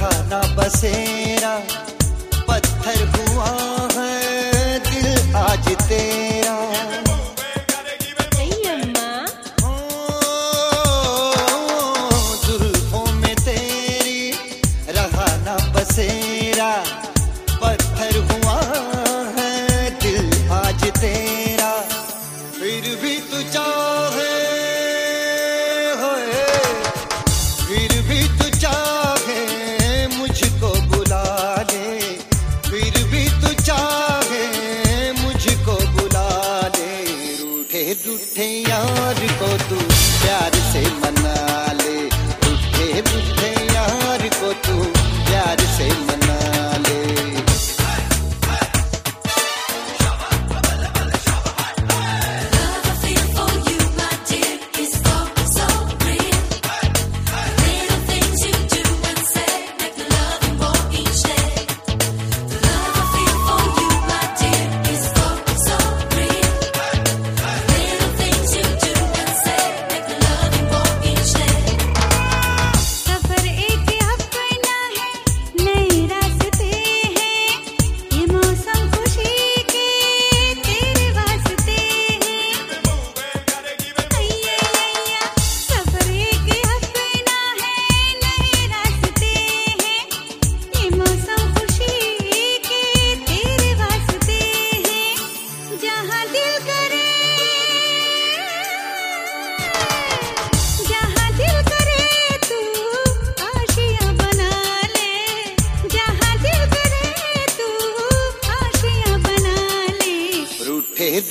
रहा बसेरा पत्थर हुआ है दिल आज तेरा। रूठे यार को तू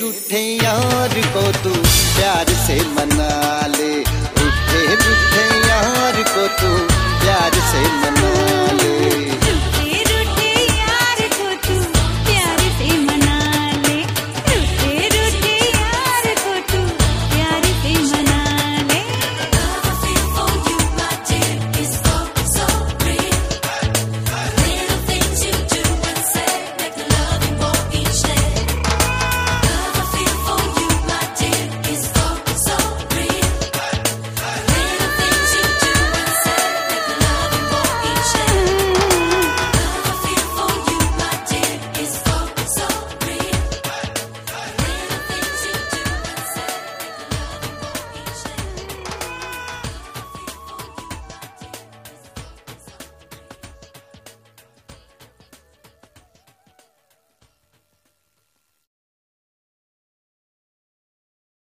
रूठे यार को तू प्यार से मना ले। रूठे रूठे यार को तू प्यार से मना